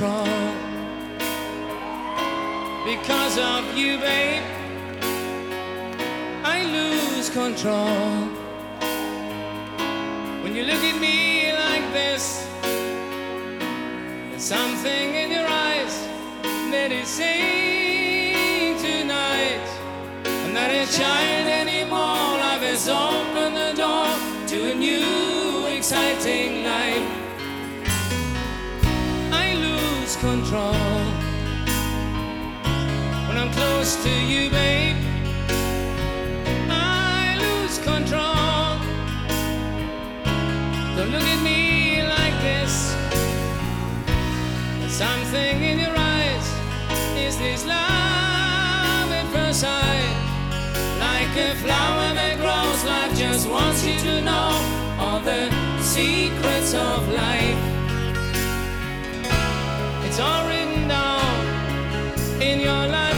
control because of you, babe. I lose control when you look at me like this. There's something in your eyes that is saying tonight. I'm not a child anymore. Life has opened the door to a new, exciting life. Control when I'm close to you, babe. I lose control. Don't look at me like this. Something in your eyes. Is this love at first sight? Like a flower that grows, life just wants you to know all the secrets of life. It's all written down in your lifelines.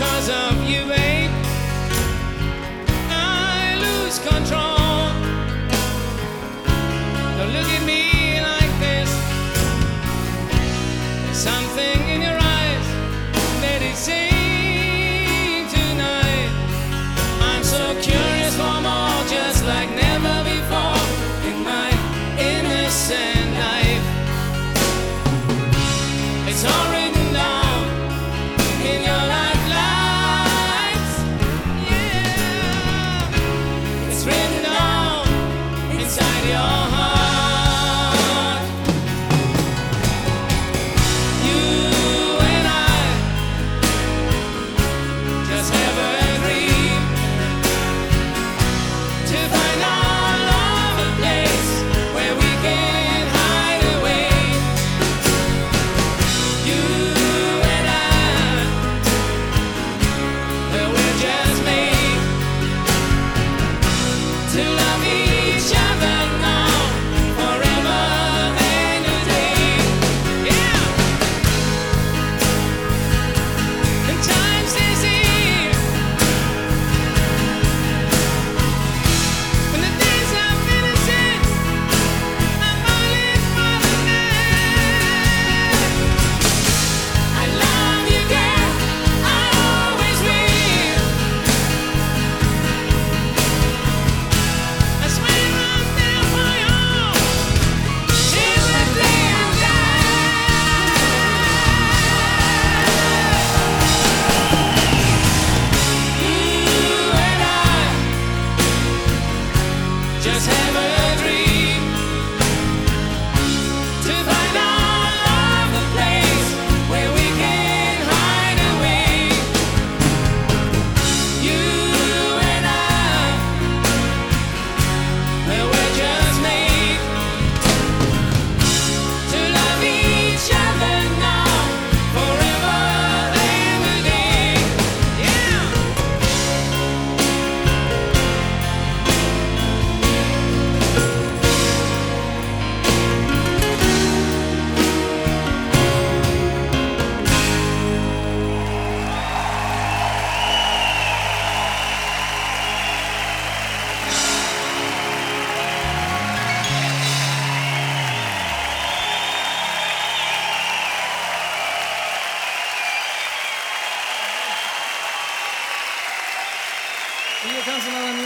Because of you, babe. I lose control.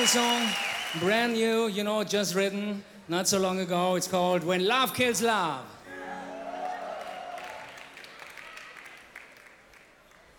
New song, brand new, you know, just written not so long ago. It's called When Love Kills Love.